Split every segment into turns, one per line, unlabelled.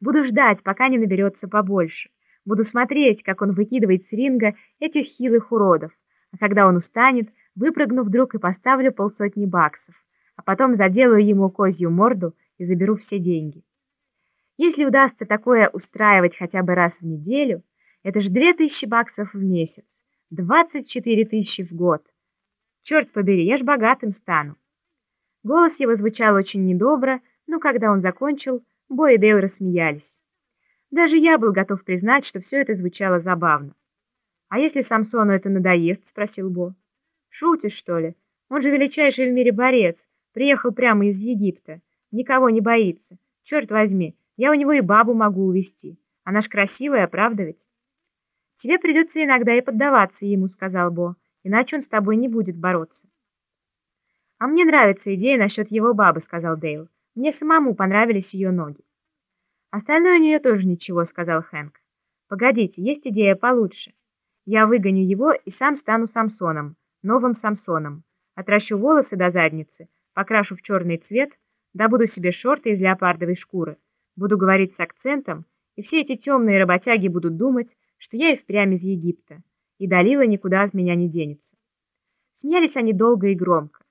Буду ждать, пока не наберется побольше. Буду смотреть, как он выкидывает с ринга этих хилых уродов. А когда он устанет, выпрыгну вдруг и поставлю полсотни баксов. А потом заделаю ему козью морду и заберу все деньги. Если удастся такое устраивать хотя бы раз в неделю, это же две тысячи баксов в месяц, двадцать четыре тысячи в год. Черт побери, я ж богатым стану. Голос его звучал очень недобро, но когда он закончил, Бо и Дейл рассмеялись. Даже я был готов признать, что все это звучало забавно. «А если Самсону это надоест?» — спросил Бо. «Шутишь, что ли? Он же величайший в мире борец. Приехал прямо из Египта. Никого не боится. Черт возьми, я у него и бабу могу увести. Она ж красивая, правда ведь?» «Тебе придется иногда и поддаваться ему», — сказал Бо, «иначе он с тобой не будет бороться». «А мне нравится идея насчет его бабы», — сказал Дейл. «Мне самому понравились ее ноги». «Остальное у нее тоже ничего», — сказал Хэнк. «Погодите, есть идея получше. Я выгоню его и сам стану Самсоном, новым Самсоном. Отращу волосы до задницы, покрашу в черный цвет, добуду себе шорты из леопардовой шкуры, буду говорить с акцентом, и все эти темные работяги будут думать, что я и впрямь из Египта, и Далила никуда от меня не денется». Смеялись они долго и громко.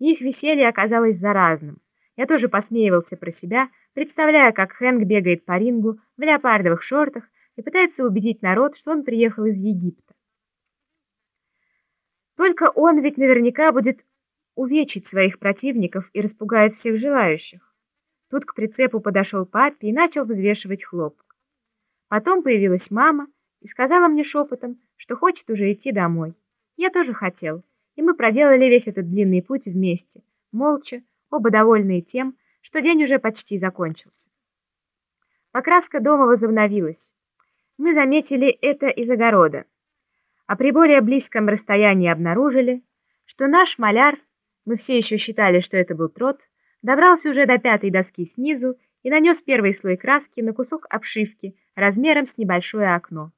И их веселье оказалось заразным. Я тоже посмеивался про себя, представляя, как Хэнк бегает по рингу в леопардовых шортах и пытается убедить народ, что он приехал из Египта. Только он ведь наверняка будет увечить своих противников и распугает всех желающих. Тут к прицепу подошел папе и начал взвешивать хлопок. Потом появилась мама и сказала мне шепотом, что хочет уже идти домой. Я тоже хотел, и мы проделали весь этот длинный путь вместе, молча, оба довольные тем, что день уже почти закончился. Покраска дома возобновилась. Мы заметили это из огорода, а при более близком расстоянии обнаружили, что наш маляр, мы все еще считали, что это был трот, добрался уже до пятой доски снизу и нанес первый слой краски на кусок обшивки размером с небольшое окно.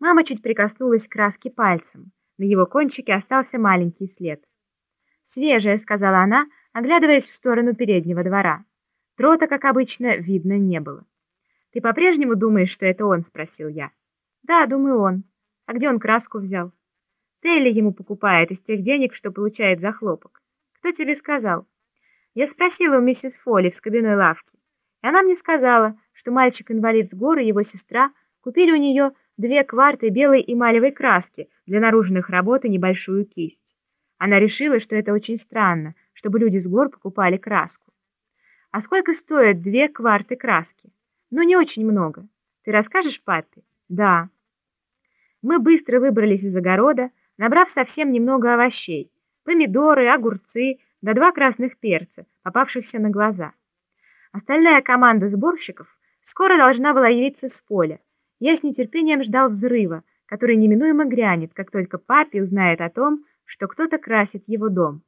Мама чуть прикоснулась к краске пальцем. На его кончике остался маленький след. «Свежая», — сказала она, оглядываясь в сторону переднего двора. Трота, как обычно, видно не было. «Ты по-прежнему думаешь, что это он?» — спросил я. «Да, думаю, он. А где он краску взял?» «Телли ему покупает из тех денег, что получает за хлопок. Кто тебе сказал?» Я спросила у миссис Фолли в скобяной лавке, и она мне сказала, что мальчик-инвалид с горы и его сестра купили у нее две кварты белой эмалевой краски для наружных работ и небольшую кисть. Она решила, что это очень странно, чтобы люди с гор покупали краску. А сколько стоят две кварты краски? Ну, не очень много. Ты расскажешь папе? Да. Мы быстро выбрались из огорода, набрав совсем немного овощей. Помидоры, огурцы, да два красных перца, попавшихся на глаза. Остальная команда сборщиков скоро должна была явиться с поля. Я с нетерпением ждал взрыва, который неминуемо грянет, как только папе узнает о том, что кто-то красит его дом.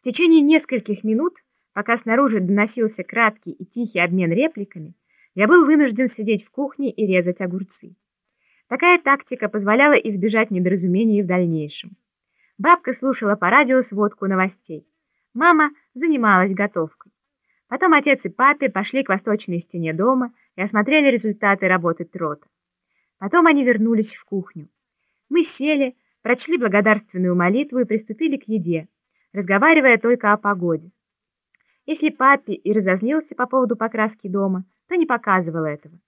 В течение нескольких минут, пока снаружи доносился краткий и тихий обмен репликами, я был вынужден сидеть в кухне и резать огурцы. Такая тактика позволяла избежать недоразумений в дальнейшем. Бабка слушала по радио сводку новостей. Мама занималась готовкой. Потом отец и папе пошли к восточной стене дома и осмотрели результаты работы трота. Потом они вернулись в кухню. Мы сели, прочли благодарственную молитву и приступили к еде, разговаривая только о погоде. Если папе и разозлился по поводу покраски дома, то не показывал этого.